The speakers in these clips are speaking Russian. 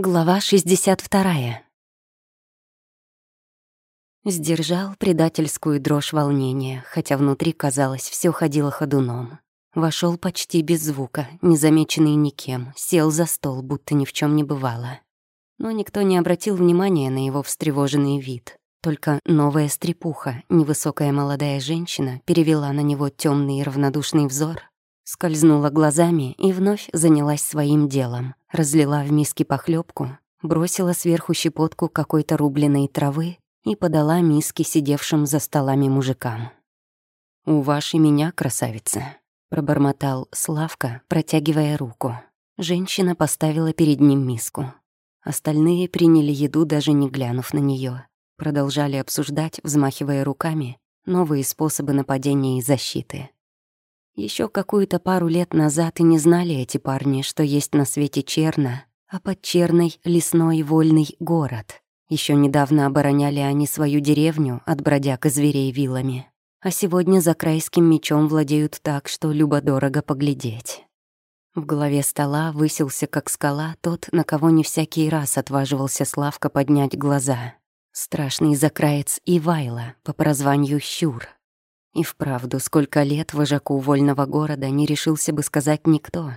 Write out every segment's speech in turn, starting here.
Глава 62. Сдержал предательскую дрожь волнения, хотя внутри, казалось, все ходило ходуном. Вошел почти без звука, незамеченный никем, сел за стол, будто ни в чем не бывало. Но никто не обратил внимания на его встревоженный вид. Только новая стрепуха, невысокая молодая женщина, перевела на него темный и равнодушный взор Скользнула глазами и вновь занялась своим делом. Разлила в миске похлебку, бросила сверху щепотку какой-то рубленой травы и подала миски сидевшим за столами мужикам. «У вашей меня, красавица», — пробормотал Славка, протягивая руку. Женщина поставила перед ним миску. Остальные приняли еду, даже не глянув на нее. Продолжали обсуждать, взмахивая руками, новые способы нападения и защиты. Еще какую-то пару лет назад и не знали эти парни, что есть на свете Черна, а под Черной — лесной вольный город. Еще недавно обороняли они свою деревню от бродяг и зверей вилами. А сегодня за крайским мечом владеют так, что любо-дорого поглядеть. В голове стола высился, как скала, тот, на кого не всякий раз отваживался Славка поднять глаза. Страшный закраец Ивайла по прозванию Щур — и вправду, сколько лет вожаку вольного города не решился бы сказать никто.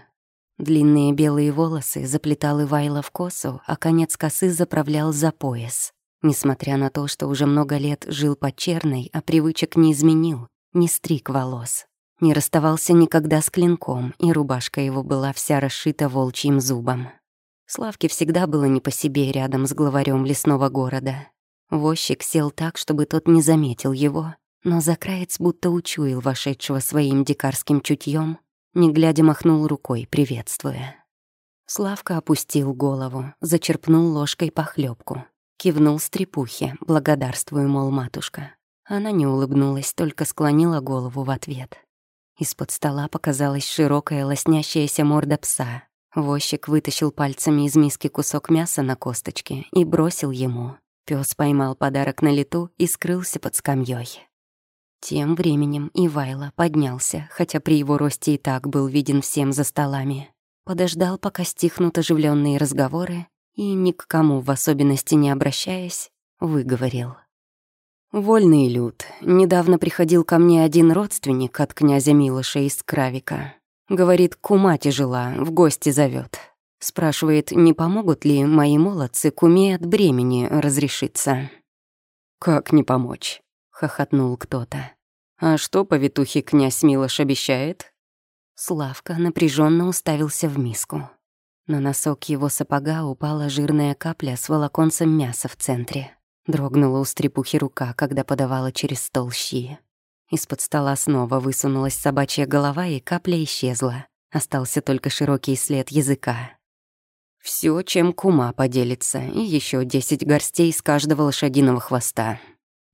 Длинные белые волосы заплетал Ивайло в косу, а конец косы заправлял за пояс. Несмотря на то, что уже много лет жил под черной, а привычек не изменил, не стриг волос. Не расставался никогда с клинком, и рубашка его была вся расшита волчьим зубом. Славке всегда было не по себе рядом с главарем лесного города. Возчик сел так, чтобы тот не заметил его, но закраец будто учуял вошедшего своим дикарским чутьем, не глядя махнул рукой, приветствуя. Славка опустил голову, зачерпнул ложкой похлебку, кивнул стрепухе, благодарствую, мол, матушка. Она не улыбнулась, только склонила голову в ответ. Из-под стола показалась широкая лоснящаяся морда пса. Возчик вытащил пальцами из миски кусок мяса на косточке и бросил ему. Пёс поймал подарок на лету и скрылся под скамьей. Тем временем Ивайло поднялся, хотя при его росте и так был виден всем за столами. Подождал, пока стихнут оживленные разговоры, и, ни к кому в особенности не обращаясь, выговорил. «Вольный люд. Недавно приходил ко мне один родственник от князя Милоша из Кравика. Говорит, кума тяжела, в гости зовет. Спрашивает, не помогут ли мои молодцы куме от бремени разрешиться. «Как не помочь?» Хохотнул кто-то. «А что повитухе князь Милош обещает?» Славка напряженно уставился в миску. На носок его сапога упала жирная капля с волоконцем мяса в центре. Дрогнула у стрепухи рука, когда подавала через стол щи. Из-под стола снова высунулась собачья голова, и капля исчезла. Остался только широкий след языка. Все, чем кума поделится, и еще десять горстей с каждого лошадиного хвоста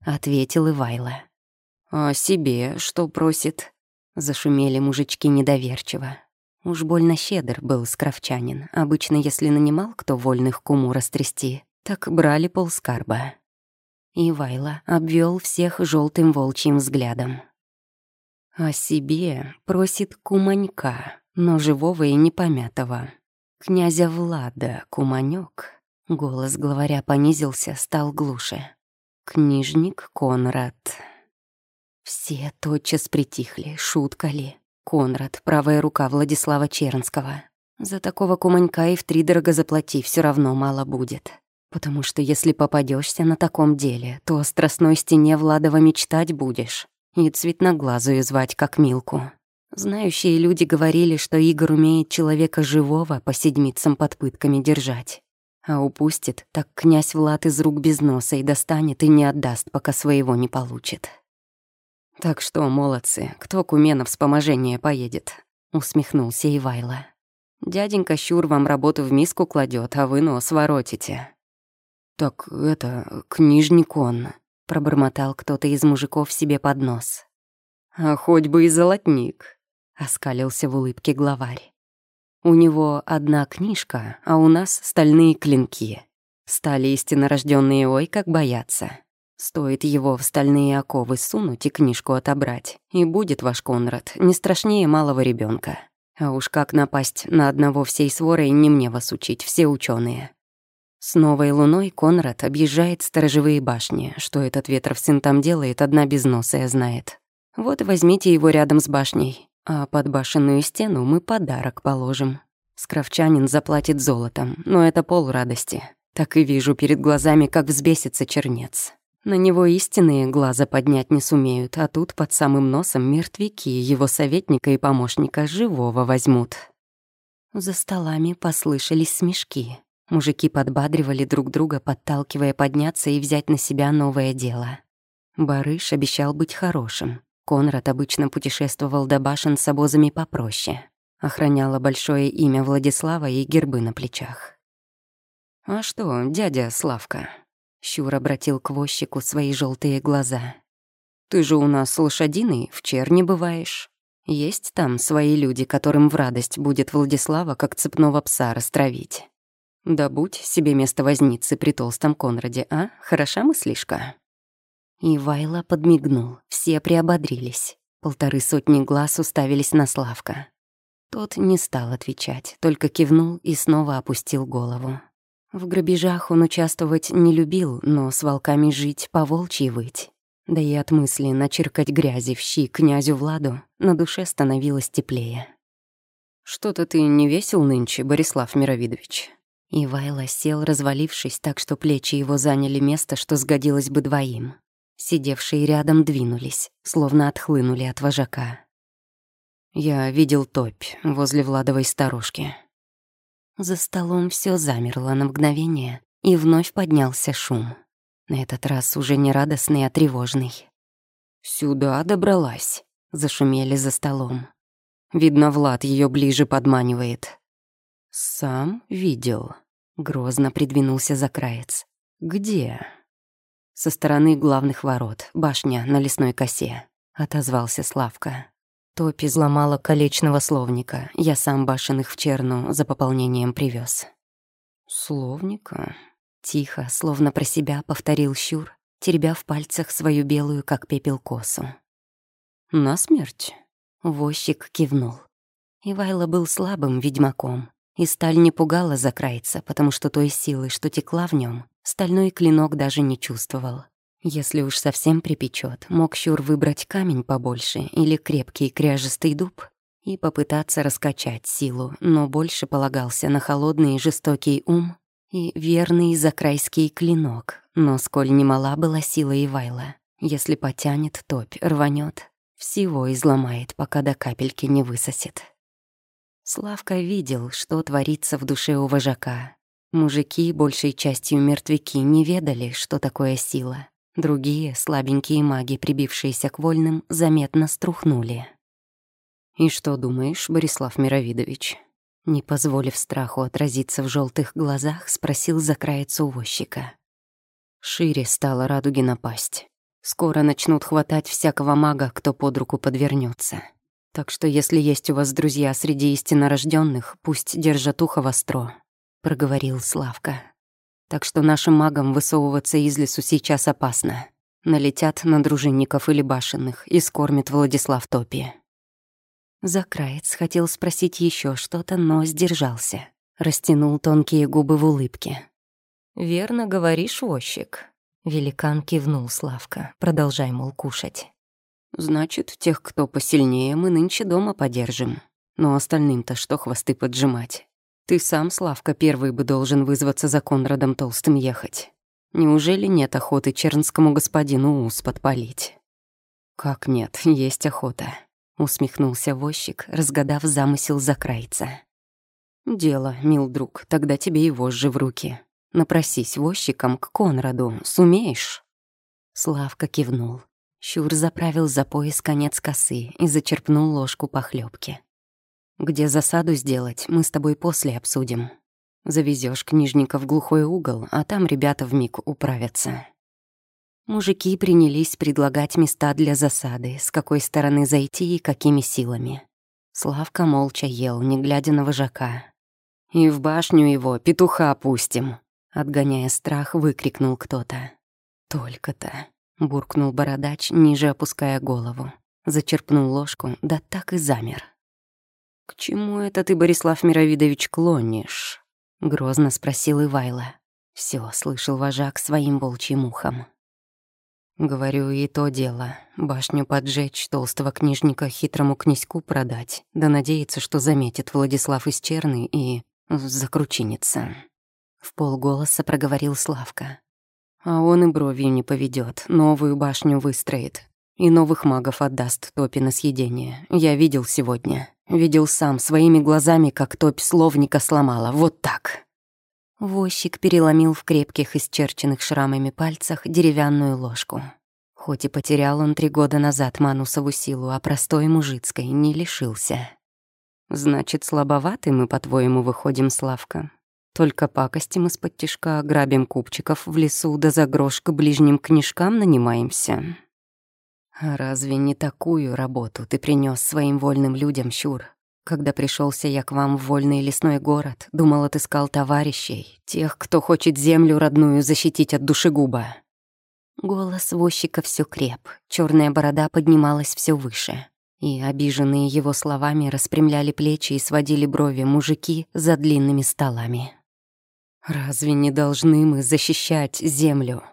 ответил Ивайло. «А себе что просит?» Зашумели мужички недоверчиво. Уж больно щедр был скрафчанин. Обычно, если нанимал кто вольных куму растрясти, так брали полскарба. Ивайло обвел всех желтым волчьим взглядом. О себе просит куманька, но живого и непомятого. Князя Влада куманёк. Голос главаря понизился, стал глуше. Книжник Конрад. Все тотчас притихли, шутка ли. Конрад, правая рука Владислава Чернского. За такого куманька и втридорого заплати все равно мало будет. Потому что если попадешься на таком деле, то о страстной стене Владова мечтать будешь. И цветноглазую звать, как Милку. Знающие люди говорили, что Игорь умеет человека живого по седмицам под пытками держать. А упустит, так князь Влад из рук без носа и достанет, и не отдаст, пока своего не получит. «Так что, молодцы, кто к умену вспоможение поедет?» — усмехнулся Ивайло. «Дяденька Щур вам работу в миску кладет, а вы нос воротите». «Так это, книжник он», — пробормотал кто-то из мужиков себе под нос. «А хоть бы и золотник», — оскалился в улыбке главарь. У него одна книжка, а у нас стальные клинки. Стали истинно рожденные ой, как боятся. Стоит его в стальные оковы сунуть и книжку отобрать, и будет ваш Конрад не страшнее малого ребенка. А уж как напасть на одного всей сворой, не мне вас учить, все ученые. С новой луной Конрад объезжает сторожевые башни. Что этот ветров сын там делает, одна безносая знает. Вот возьмите его рядом с башней, а под башенную стену мы подарок положим. Скрафчанин заплатит золотом, но это пол радости. Так и вижу перед глазами, как взбесится чернец. На него истинные глаза поднять не сумеют, а тут под самым носом мертвяки его советника и помощника живого возьмут. За столами послышались смешки. Мужики подбадривали друг друга, подталкивая подняться и взять на себя новое дело. Барыш обещал быть хорошим. Конрад обычно путешествовал до башен с обозами попроще. Охраняла большое имя Владислава и гербы на плечах. «А что, дядя Славка?» Щур обратил к возчику свои желтые глаза. «Ты же у нас лошадиный, в черне бываешь. Есть там свои люди, которым в радость будет Владислава как цепного пса растравить. Да будь себе место возницы при толстом Конраде, а? Хороша мыслишка?» И Вайла подмигнул, все приободрились. Полторы сотни глаз уставились на Славка. Тот не стал отвечать, только кивнул и снова опустил голову. В грабежах он участвовать не любил, но с волками жить, по волчьи выть. Да и от мысли начеркать грязи в щи князю Владу на душе становилось теплее. «Что-то ты не весел нынче, Борислав Мировидович?» Ивайло сел, развалившись так, что плечи его заняли место, что сгодилось бы двоим. Сидевшие рядом двинулись, словно отхлынули от вожака. Я видел топь возле Владовой сторожки. За столом все замерло на мгновение, и вновь поднялся шум. На этот раз уже не радостный, а тревожный. «Сюда добралась», — зашумели за столом. Видно, Влад ее ближе подманивает. «Сам видел», — грозно придвинулся за краец. «Где?» «Со стороны главных ворот, башня на лесной косе», — отозвался Славка. Топь изломала колечного словника. Я сам башенных в черну за пополнением привез. «Словника?» Тихо, словно про себя, повторил Щур, теребя в пальцах свою белую, как пепел, косу. «На смерть?» Возчик кивнул. Ивайло был слабым ведьмаком, и сталь не пугала закрайца, потому что той силы, что текла в нем, стальной клинок даже не чувствовал. Если уж совсем припечет, мог Щур выбрать камень побольше или крепкий кряжестый дуб и попытаться раскачать силу, но больше полагался на холодный и жестокий ум и верный закрайский клинок. Но сколь немала была сила Ивайла, если потянет топь, рванет, всего изломает, пока до капельки не высосет. Славка видел, что творится в душе у вожака. Мужики, большей частью мертвяки, не ведали, что такое сила. Другие, слабенькие маги, прибившиеся к вольным, заметно струхнули. «И что думаешь, Борислав Мировидович?» Не позволив страху отразиться в желтых глазах, спросил закраец увозчика. Шире стала радуги напасть. Скоро начнут хватать всякого мага, кто под руку подвернется. Так что если есть у вас друзья среди истиннорожденных, пусть держат ухо востро», — проговорил Славка. «Так что нашим магам высовываться из лесу сейчас опасно. Налетят на дружинников или башенных и скормит Владислав Топи». Закраец хотел спросить еще что-то, но сдержался. Растянул тонкие губы в улыбке. «Верно говоришь, возчик». Великан кивнул Славка. «Продолжай, мол, кушать». Значит, тех, кто посильнее, мы нынче дома подержим. Но остальным-то что хвосты поджимать? Ты сам, Славка, первый бы должен вызваться за Конрадом Толстым ехать. Неужели нет охоты чернскому господину ус подпалить? Как нет, есть охота, усмехнулся возчик, разгадав замысел закрайца. Дело, мил друг, тогда тебе и вожжи в руки. Напросись возчиком к Конраду, сумеешь? Славка кивнул. Щур заправил за пояс конец косы и зачерпнул ложку похлебки. «Где засаду сделать, мы с тобой после обсудим. Завезешь книжника в глухой угол, а там ребята вмиг управятся». Мужики принялись предлагать места для засады, с какой стороны зайти и какими силами. Славка молча ел, не глядя на вожака. «И в башню его петуха опустим!» Отгоняя страх, выкрикнул кто-то. «Только-то!» буркнул бородач, ниже опуская голову. Зачерпнул ложку, да так и замер. «К чему это ты, Борислав Мировидович, клонишь?» — грозно спросил Ивайла. Все слышал вожак своим волчьим ухом. Говорю, и то дело. Башню поджечь, толстого книжника хитрому князьку продать, да надеяться, что заметит Владислав из Черны и закручинится. В полголоса проговорил Славка. А он и бровью не поведет, новую башню выстроит. И новых магов отдаст топи на съедение. Я видел сегодня. Видел сам, своими глазами, как топь словника сломала. Вот так. Возчик переломил в крепких, исчерченных шрамами пальцах деревянную ложку. Хоть и потерял он три года назад Манусову силу, а простой мужицкой не лишился. «Значит, слабоваты мы, по-твоему, выходим, Славка? Только пакостим из-под тишка, грабим купчиков в лесу, да за грош к ближним книжкам нанимаемся?» «А разве не такую работу ты принес своим вольным людям, Щур?» Когда пришелся я к вам в вольный лесной город, думал, отыскал товарищей, тех, кто хочет землю родную защитить от душегуба. Голос возчика все креп, черная борода поднималась все выше. И обиженные его словами распрямляли плечи и сводили брови мужики за длинными столами. «Разве не должны мы защищать землю?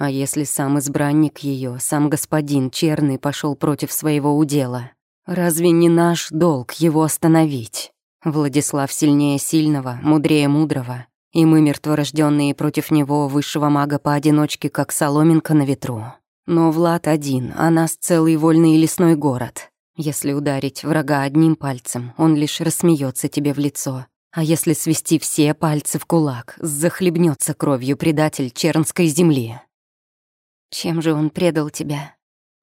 А если сам избранник ее, сам господин Черный пошел против своего удела, Разве не наш долг его остановить? Владислав сильнее сильного, мудрее мудрого, и мы, мертворожденные против него, высшего мага поодиночке, как соломинка на ветру. Но Влад один, а нас целый вольный лесной город. Если ударить врага одним пальцем, он лишь рассмеется тебе в лицо. А если свести все пальцы в кулак, захлебнется кровью предатель чернской земли. Чем же он предал тебя?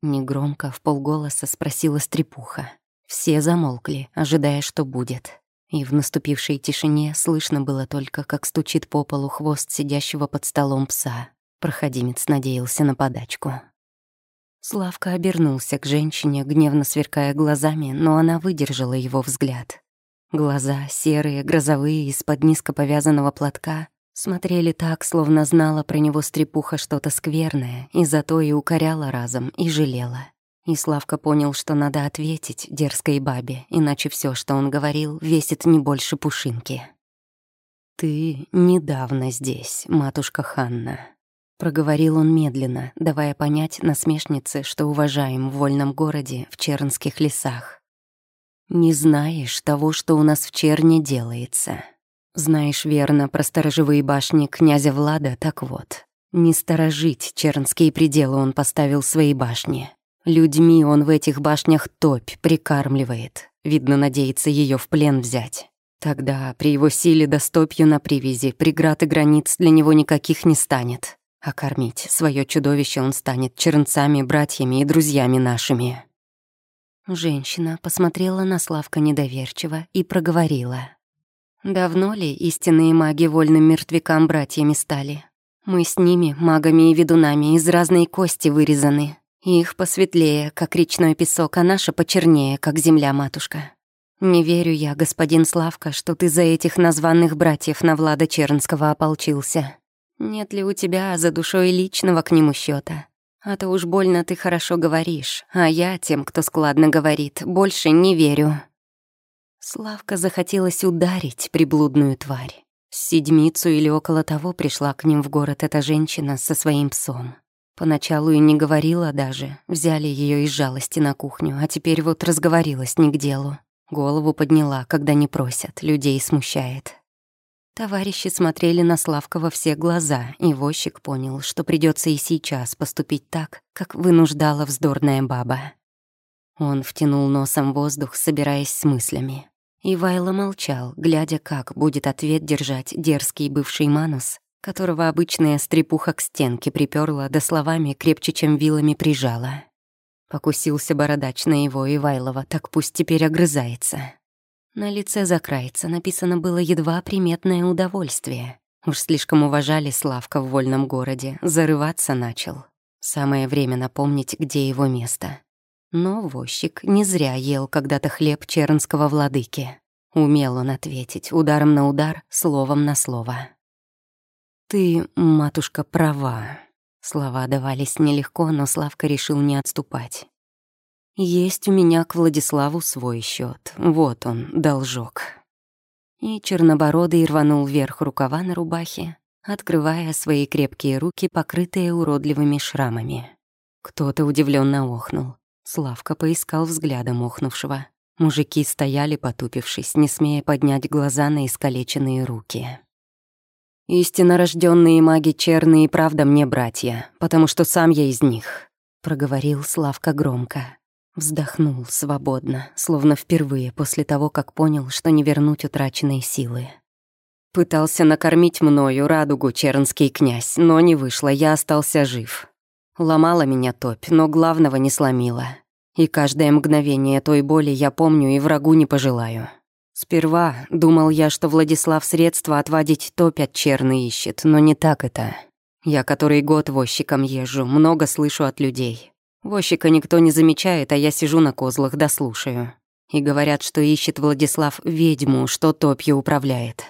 Негромко, в полголоса спросила стрепуха. Все замолкли, ожидая, что будет. И в наступившей тишине слышно было только, как стучит по полу хвост сидящего под столом пса. Проходимец надеялся на подачку. Славка обернулся к женщине, гневно сверкая глазами, но она выдержала его взгляд. Глаза, серые, грозовые, из-под низко повязанного платка, Смотрели так, словно знала про него стрепуха что-то скверное, и зато и укоряла разом, и жалела. И Славка понял, что надо ответить дерзкой бабе, иначе все, что он говорил, весит не больше пушинки. «Ты недавно здесь, матушка Ханна», — проговорил он медленно, давая понять насмешнице, что уважаем в вольном городе, в чернских лесах. «Не знаешь того, что у нас в Черне делается». Знаешь верно про сторожевые башни князя Влада, так вот. Не сторожить чернские пределы он поставил свои башни. Людьми он в этих башнях топь прикармливает. Видно, надеется ее в плен взять. Тогда при его силе достопью на привязи преград и границ для него никаких не станет. А кормить свое чудовище он станет чернцами, братьями и друзьями нашими. Женщина посмотрела на Славка недоверчиво и проговорила. Давно ли истинные маги вольным мертвякам братьями стали? Мы с ними, магами и ведунами, из разной кости вырезаны. Их посветлее, как речной песок, а наша почернее, как земля-матушка. Не верю я, господин Славка, что ты за этих названных братьев на Влада Чернского ополчился. Нет ли у тебя за душой личного к нему счета? А то уж больно ты хорошо говоришь, а я тем, кто складно говорит, больше не верю. Славка захотелось ударить приблудную тварь. С седмицу или около того пришла к ним в город эта женщина со своим псом. Поначалу и не говорила даже, взяли ее из жалости на кухню, а теперь вот разговорилась не к делу. Голову подняла, когда не просят, людей смущает. Товарищи смотрели на Славка во все глаза, и возчик понял, что придется и сейчас поступить так, как вынуждала вздорная баба. Он втянул носом воздух, собираясь с мыслями. И Вайло молчал, глядя, как будет ответ держать дерзкий бывший Манус, которого обычная стрепуха к стенке приперла, да словами крепче, чем вилами прижала. Покусился бородач на его Ивайлова, так пусть теперь огрызается. На лице закрайца написано было едва приметное удовольствие. Уж слишком уважали Славка в вольном городе, зарываться начал. Самое время напомнить, где его место. Но возчик не зря ел когда-то хлеб чернского владыки. Умел он ответить ударом на удар, словом на слово. «Ты, матушка, права». Слова давались нелегко, но Славка решил не отступать. «Есть у меня к Владиславу свой счет. Вот он, должок». И чернобородый рванул вверх рукава на рубахе, открывая свои крепкие руки, покрытые уродливыми шрамами. Кто-то удивленно охнул. Славка поискал взглядом охнувшего. Мужики стояли, потупившись, не смея поднять глаза на искалеченные руки. «Истинно рожденные маги черные правда мне братья, потому что сам я из них», — проговорил Славка громко. Вздохнул свободно, словно впервые после того, как понял, что не вернуть утраченные силы. Пытался накормить мною радугу чернский князь, но не вышло, я остался жив. Ломала меня топь, но главного не сломила. И каждое мгновение той боли я помню и врагу не пожелаю. Сперва думал я, что Владислав средства отводить топь от черны ищет, но не так это. Я который год возчиком езжу, много слышу от людей. Возчика никто не замечает, а я сижу на козлах да слушаю. И говорят, что ищет Владислав ведьму, что топью управляет.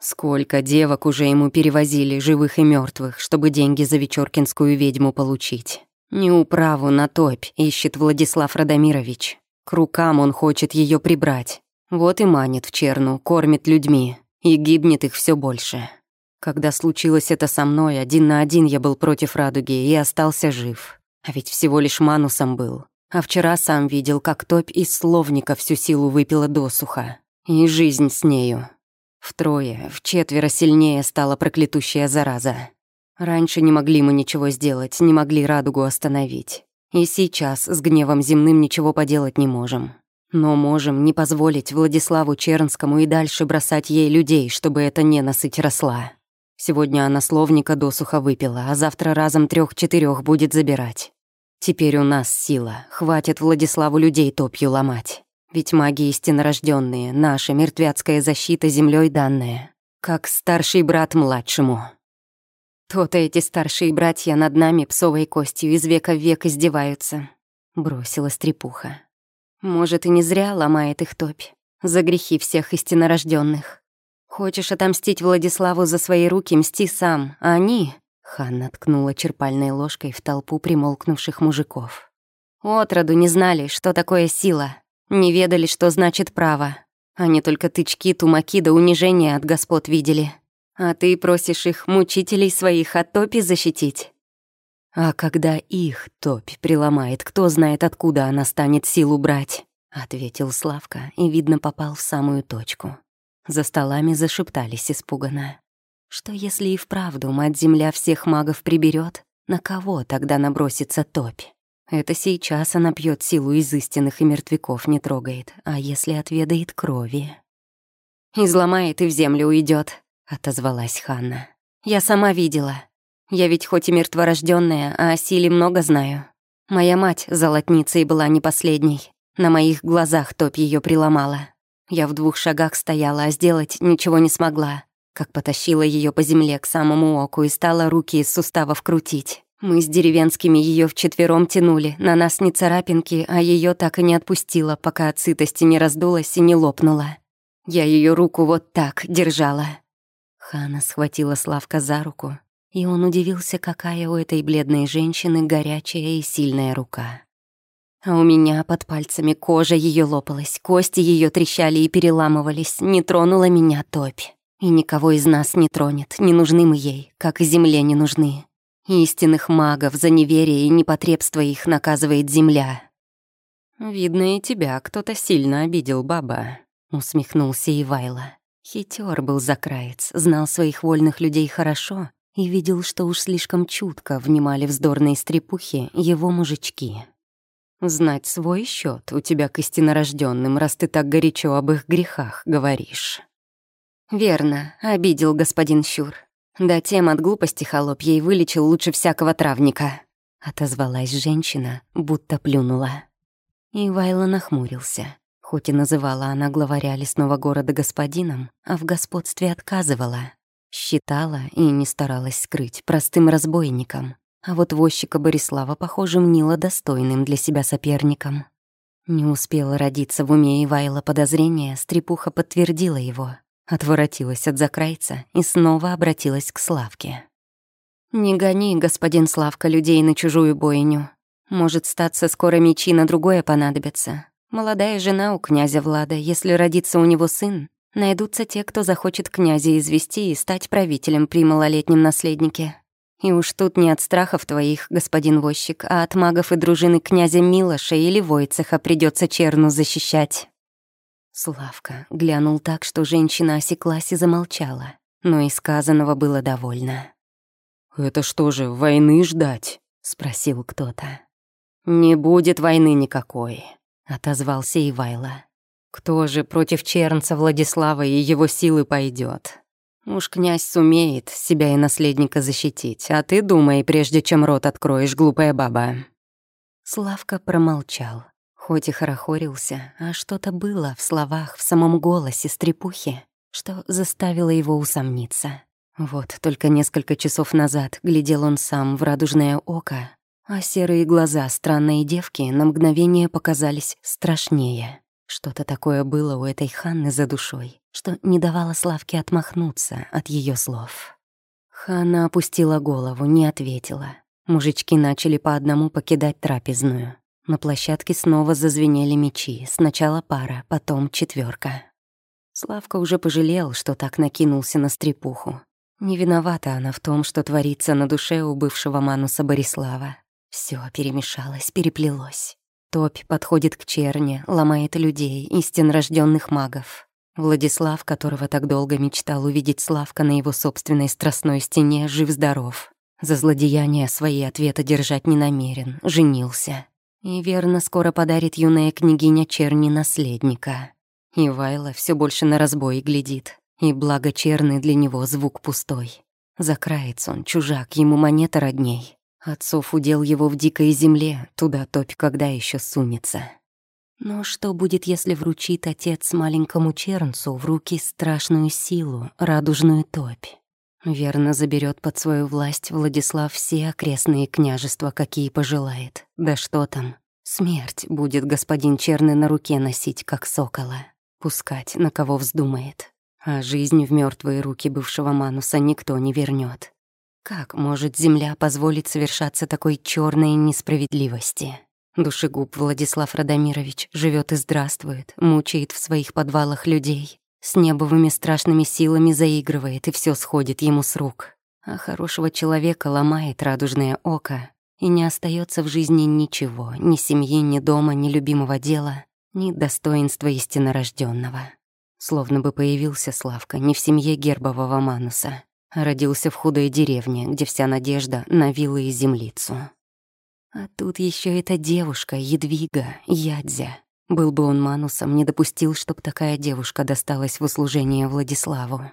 Сколько девок уже ему перевозили, живых и мертвых, чтобы деньги за Вечоркинскую ведьму получить. Неуправу на топь ищет Владислав Радомирович. К рукам он хочет ее прибрать. Вот и манит в черну, кормит людьми, и гибнет их все больше. Когда случилось это со мной, один на один я был против радуги и остался жив. А ведь всего лишь манусом был. А вчера сам видел, как топь из словника всю силу выпила досуха. И жизнь с нею. Втрое, четверо сильнее стала проклятущая зараза. Раньше не могли мы ничего сделать, не могли радугу остановить. И сейчас с гневом земным ничего поделать не можем. Но можем не позволить Владиславу Чернскому и дальше бросать ей людей, чтобы эта ненасыть росла. Сегодня она словника досуха выпила, а завтра разом трех четырех будет забирать. Теперь у нас сила, хватит Владиславу людей топью ломать. Ведь маги истиннорожденные, наша мертвяцкая защита землей данная. Как старший брат младшему. То-то эти старшие братья над нами псовой костью из века в век издеваются. Бросила стрепуха. Может, и не зря ломает их топь. За грехи всех истиннорожденных. Хочешь отомстить Владиславу за свои руки, мсти сам, а они... Ханна ткнула черпальной ложкой в толпу примолкнувших мужиков. Отроду не знали, что такое сила. Не ведали, что значит право. Они только тычки, тумаки да унижения от господ видели. А ты просишь их, мучителей своих, от топи защитить. А когда их топь приломает, кто знает, откуда она станет силу брать, ответил Славка и, видно, попал в самую точку. За столами зашептались испуганно. Что если и вправду мать-земля всех магов приберет? На кого тогда набросится топь? Это сейчас она пьет силу из истинных и мертвяков не трогает, а если отведает крови? «Изломает и в землю уйдет, отозвалась Ханна. «Я сама видела. Я ведь хоть и мертворожденная, а о силе много знаю. Моя мать золотницей была не последней. На моих глазах топ ее приломала. Я в двух шагах стояла, а сделать ничего не смогла. Как потащила ее по земле к самому оку и стала руки из суставов крутить. Мы с деревенскими ее вчетвером тянули, на нас не царапинки, а ее так и не отпустила, пока от сытости не раздулась и не лопнула. Я ее руку вот так держала. Хана схватила Славка за руку, и он удивился, какая у этой бледной женщины горячая и сильная рука. А у меня под пальцами кожа ее лопалась, кости ее трещали и переламывались, не тронула меня топь. И никого из нас не тронет, не нужны мы ей, как и земле не нужны. Истинных магов за неверие и непотребство их наказывает земля. «Видно, и тебя кто-то сильно обидел, баба», — усмехнулся Ивайло. Хитер был закраец, знал своих вольных людей хорошо и видел, что уж слишком чутко внимали вздорные стрепухи его мужички. «Знать свой счет у тебя к истинорожденным, раз ты так горячо об их грехах говоришь». «Верно, обидел господин Щур. Да тем от глупости холопьей вылечил лучше всякого травника», — отозвалась женщина, будто плюнула. И Вайла нахмурился. Хоть и называла она главаря лесного города господином, а в господстве отказывала. Считала и не старалась скрыть простым разбойником. А вот возчика Борислава, похоже, мнила достойным для себя соперником. Не успела родиться в уме Ивайла подозрения, стрепуха подтвердила его. Отворотилась от закрайца и снова обратилась к Славке. «Не гони, господин Славка, людей на чужую бойню. Может, статься скоро мечи на другое понадобятся. Молодая жена у князя Влада, если родится у него сын, Найдутся те, кто захочет князя извести и стать правителем при малолетнем наследнике. И уж тут не от страхов твоих, господин возчик, а от магов и дружины князя Милоша или Войцеха придется черну защищать». Славка глянул так, что женщина осеклась и замолчала, но и сказанного было довольно. «Это что же, войны ждать?» — спросил кто-то. «Не будет войны никакой», — отозвался Ивайло. «Кто же против чернца Владислава и его силы пойдет? Уж князь сумеет себя и наследника защитить, а ты думай, прежде чем рот откроешь, глупая баба». Славка промолчал, хоть и хорохорился, а что-то было в словах, в самом голосе стрепухи, что заставило его усомниться. Вот только несколько часов назад глядел он сам в радужное око, а серые глаза странной девки на мгновение показались страшнее. Что-то такое было у этой Ханны за душой, что не давало Славке отмахнуться от ее слов. Ханна опустила голову, не ответила. Мужички начали по одному покидать трапезную. На площадке снова зазвенели мечи, сначала пара, потом четверка. Славка уже пожалел, что так накинулся на стрепуху. Не виновата она в том, что творится на душе у бывшего Мануса Борислава. Все перемешалось, переплелось. Топь подходит к черне, ломает людей, истин рожденных магов. Владислав, которого так долго мечтал увидеть Славка на его собственной страстной стене, жив-здоров. За злодеяния свои ответы держать не намерен, женился. И верно, скоро подарит юная княгиня черни наследника. И Вайла все больше на разбой глядит. И благо черный для него звук пустой. Закрается он, чужак, ему монета родней. Отцов удел его в дикой земле, туда топь когда еще сунется. Но что будет, если вручит отец маленькому чернцу в руки страшную силу, радужную топь? Верно заберет под свою власть Владислав все окрестные княжества, какие пожелает. Да что там, смерть будет господин Черный на руке носить, как сокола, пускать, на кого вздумает а жизнь в мертвые руки бывшего Мануса никто не вернет. Как может земля позволить совершаться такой черной несправедливости? Душегуб Владислав Радомирович живет и здравствует, мучает в своих подвалах людей, с небовыми страшными силами заигрывает, и все сходит ему с рук. А хорошего человека ломает радужное око, и не остается в жизни ничего, ни семьи, ни дома, ни любимого дела, ни достоинства истиннорожденного. Словно бы появился Славка не в семье гербового Мануса, а родился в худой деревне, где вся надежда на виллы и землицу. А тут еще эта девушка, Едвига, Ядзя. Был бы он Манусом, не допустил, чтоб такая девушка досталась в услужение Владиславу.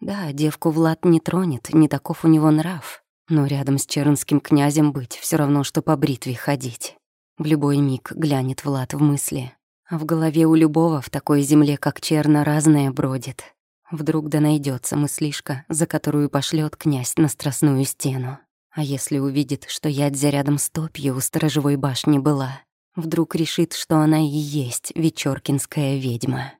Да, девку Влад не тронет, не таков у него нрав. Но рядом с чернским князем быть все равно, что по бритве ходить. В любой миг глянет Влад в мысли, а в голове у любого в такой земле, как Черна, разное бродит. Вдруг да найдется мыслишка, за которую пошлет князь на страстную стену. А если увидит, что ядзя рядом с топью у сторожевой башни была, вдруг решит, что она и есть вечеркинская ведьма.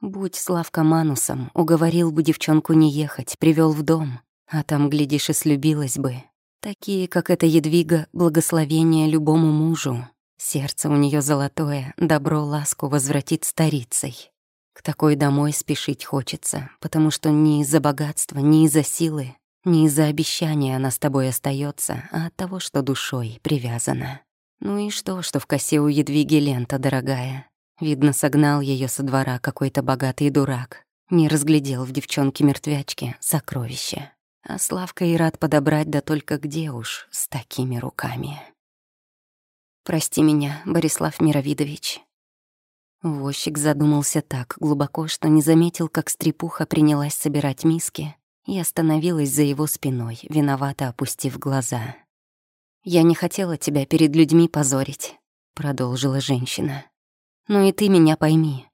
Будь Славка Манусом, уговорил бы девчонку не ехать, привел в дом, а там, глядишь, и слюбилась бы. Такие, как эта Едвига, благословение любому мужу. Сердце у нее золотое, добро ласку возвратит старицей. К такой домой спешить хочется, потому что ни из-за богатства, ни из-за силы, ни из-за обещания она с тобой остается, а от того, что душой привязана. Ну и что, что в косе у Едвиги лента дорогая? Видно, согнал ее со двора какой-то богатый дурак. Не разглядел в девчонке-мертвячке сокровище. А Славка и рад подобрать, да только где уж с такими руками. Прости меня, Борислав Мировидович». Возчик задумался так глубоко, что не заметил, как стрепуха принялась собирать миски и остановилась за его спиной, виновато опустив глаза. «Я не хотела тебя перед людьми позорить», — продолжила женщина. «Но и ты меня пойми.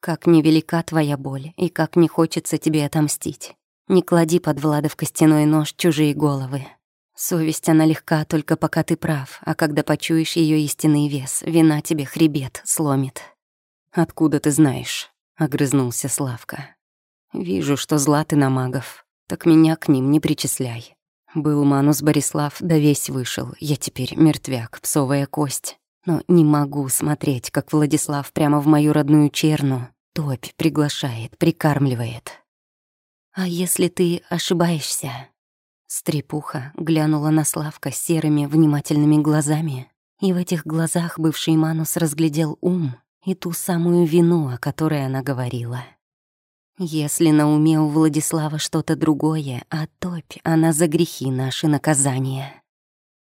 Как невелика твоя боль, и как не хочется тебе отомстить. Не клади под Влада в костяной нож чужие головы. Совесть, она легка только пока ты прав, а когда почуешь ее истинный вес, вина тебе хребет сломит. «Откуда ты знаешь?» — огрызнулся Славка. «Вижу, что зла ты на магов. Так меня к ним не причисляй. Был Манус Борислав, да весь вышел. Я теперь мертвяк, псовая кость. Но не могу смотреть, как Владислав прямо в мою родную черну Топь приглашает, прикармливает. А если ты ошибаешься? Стрепуха глянула на Славка серыми внимательными глазами, и в этих глазах бывший Манус разглядел ум и ту самую вину, о которой она говорила. Если на уме у Владислава что-то другое, а топь, она за грехи наши наказания.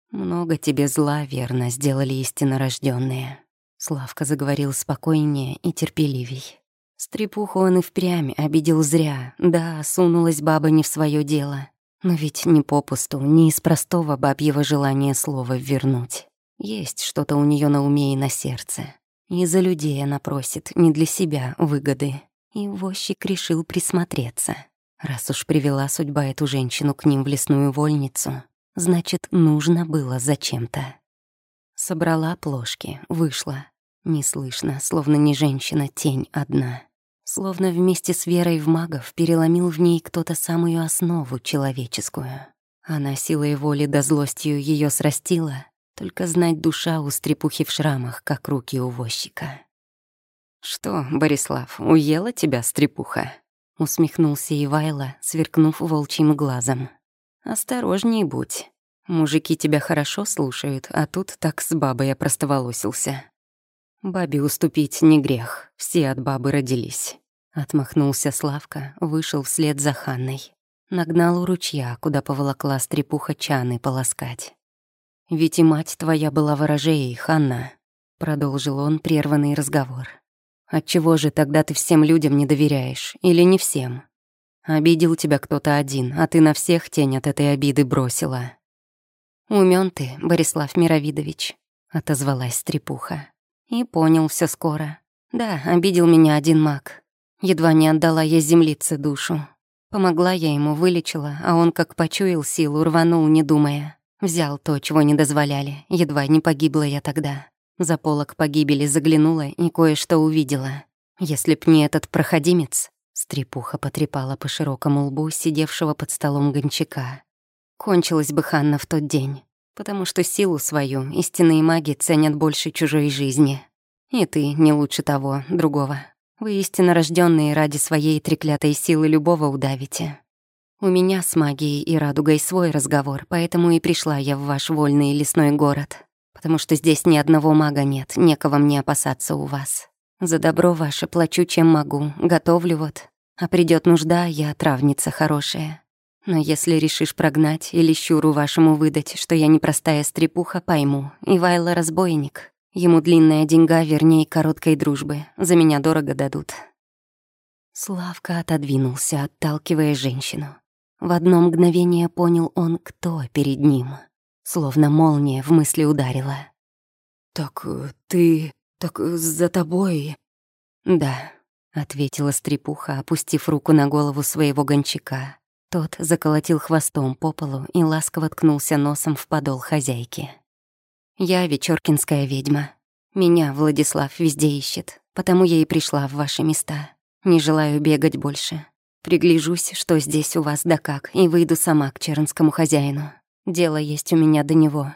Много тебе зла, верно, сделали истинно рожденные. Славка заговорил спокойнее и терпеливей. Стрепуху он и впрямь обидел зря. Да, сунулась баба не в свое дело. Но ведь не попусту, не из простого бабьего желания слова вернуть. Есть что-то у нее на уме и на сердце. И за людей она просит, не для себя выгоды. И возчик решил присмотреться. Раз уж привела судьба эту женщину к ним в лесную вольницу, значит, нужно было зачем-то. Собрала плошки, вышла. Не слышно, словно не женщина, тень одна. Словно вместе с верой в магов переломил в ней кто-то самую основу человеческую. Она силой воли до злостью ее срастила, только знать душа у стрепухи в шрамах, как руки у возчика. «Что, Борислав, уела тебя стрепуха?» — усмехнулся Ивайло, сверкнув волчьим глазом. «Осторожней будь. Мужики тебя хорошо слушают, а тут так с бабой я простоволосился. Бабе уступить не грех, все от бабы родились». Отмахнулся Славка, вышел вслед за Ханной. Нагнал у ручья, куда поволокла стрепуха чаны полоскать. «Ведь и мать твоя была ворожеей, Ханна», — продолжил он прерванный разговор. «Отчего же тогда ты всем людям не доверяешь? Или не всем? Обидел тебя кто-то один, а ты на всех тень от этой обиды бросила». «Умён ты, Борислав Мировидович», — отозвалась стрепуха. «И понял все скоро. Да, обидел меня один маг. Едва не отдала я землице душу. Помогла я ему, вылечила, а он, как почуял силу, рванул, не думая. Взял то, чего не дозволяли. Едва не погибла я тогда. За полок погибели заглянула и кое-что увидела. Если б не этот проходимец, стрепуха потрепала по широкому лбу сидевшего под столом гончака. Кончилась бы Ханна в тот день, потому что силу свою истинные маги ценят больше чужой жизни. И ты не лучше того, другого. Вы истинно рожденные ради своей треклятой силы любого удавите. У меня с магией и радугой свой разговор, поэтому и пришла я в ваш вольный лесной город. Потому что здесь ни одного мага нет, некого мне опасаться у вас. За добро ваше плачу, чем могу, готовлю вот. А придет нужда, я травница хорошая. Но если решишь прогнать или щуру вашему выдать, что я непростая стрепуха, пойму. И Вайла разбойник. Ему длинная деньга, вернее, короткой дружбы. За меня дорого дадут. Славка отодвинулся, отталкивая женщину. В одно мгновение понял он, кто перед ним. Словно молния в мысли ударила. «Так э, ты... так э, за тобой...» «Да», — ответила стрепуха, опустив руку на голову своего гончака. Тот заколотил хвостом по полу и ласково ткнулся носом в подол хозяйки. «Я вечеркинская ведьма. Меня Владислав везде ищет, потому я и пришла в ваши места. Не желаю бегать больше. Пригляжусь, что здесь у вас да как, и выйду сама к чернскому хозяину. Дело есть у меня до него.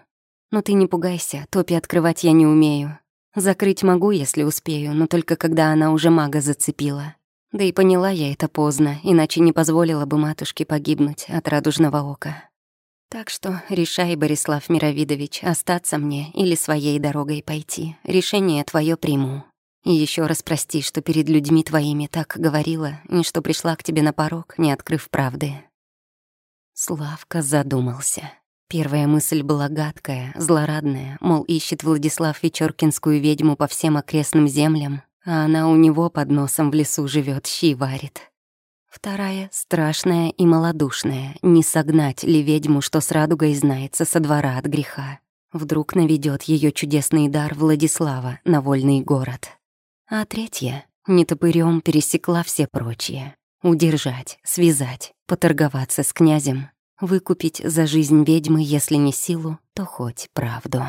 Но ты не пугайся, топи открывать я не умею. Закрыть могу, если успею, но только когда она уже мага зацепила. Да и поняла я это поздно, иначе не позволила бы матушке погибнуть от радужного ока. Так что решай, Борислав Мировидович, остаться мне или своей дорогой пойти. Решение твое приму. И еще раз прости, что перед людьми твоими так говорила, и что пришла к тебе на порог, не открыв правды». Славка задумался. Первая мысль была гадкая, злорадная, мол, ищет Владислав Вечеркинскую ведьму по всем окрестным землям, а она у него под носом в лесу живет, щи варит. Вторая — страшная и малодушная, не согнать ли ведьму, что с радугой знается со двора от греха. Вдруг наведет ее чудесный дар Владислава на вольный город. А третья нетопырем пересекла все прочие. Удержать, связать, поторговаться с князем, выкупить за жизнь ведьмы, если не силу, то хоть правду.